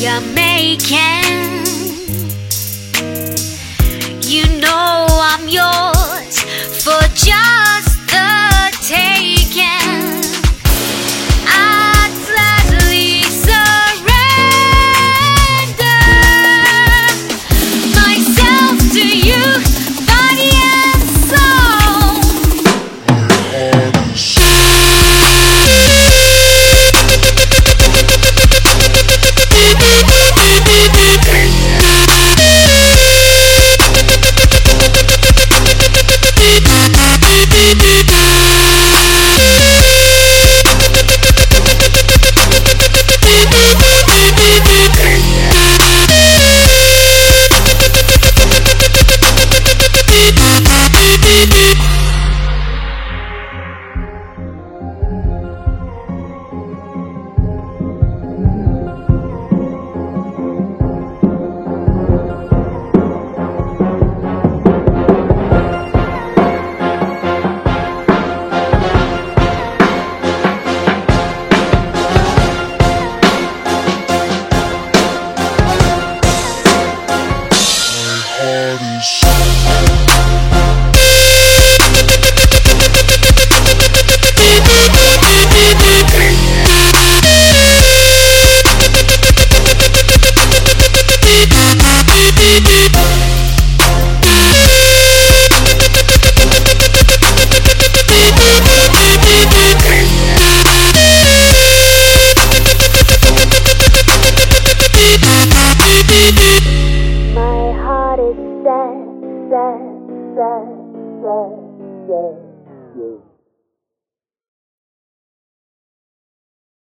you're making. My sad, sad, sad, sad, sad.